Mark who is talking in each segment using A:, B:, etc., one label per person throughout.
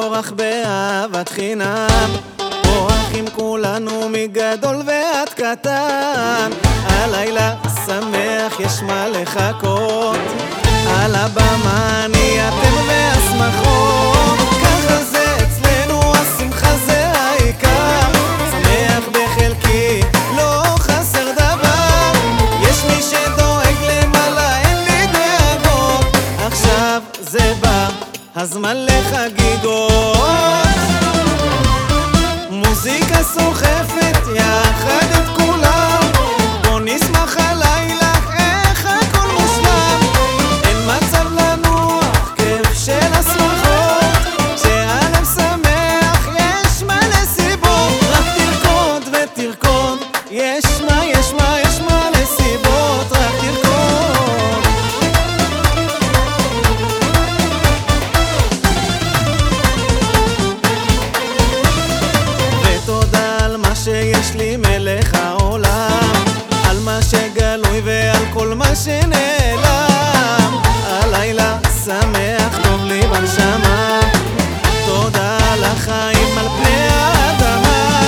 A: מבורך באהבת חינם. פורחים כולנו מגדול ועד קטן. הלילה שמח יש מה לחכות. על הבמה הזמן לחגיגות. מוזיקה סוחפת יחד את מלך העולם על מה שגלוי ועל כל מה שנעלם. הלילה שמח טוב לי בנשמה. תודה על החיים על פני האדמה.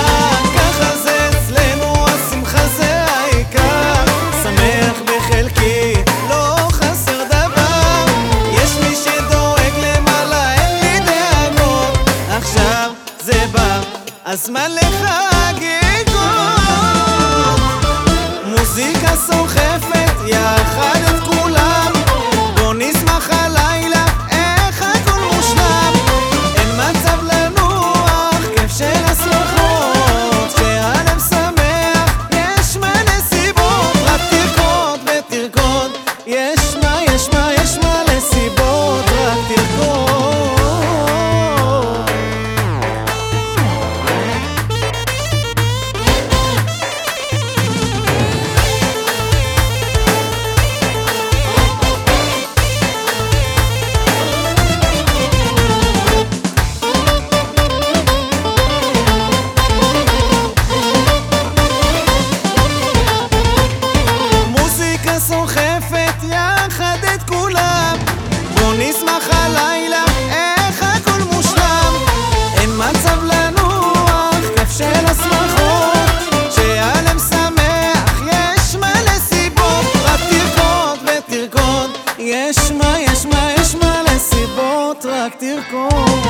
A: ככה זה אצלנו השמחה זה העיקר. שמח בחלקי לא חסר דבר. יש מי שדואג למעלה אין לי דאגות. עכשיו זה בא הזמן לחגיגות יש מה יש מה יש מלא סיבות. רק תרקוד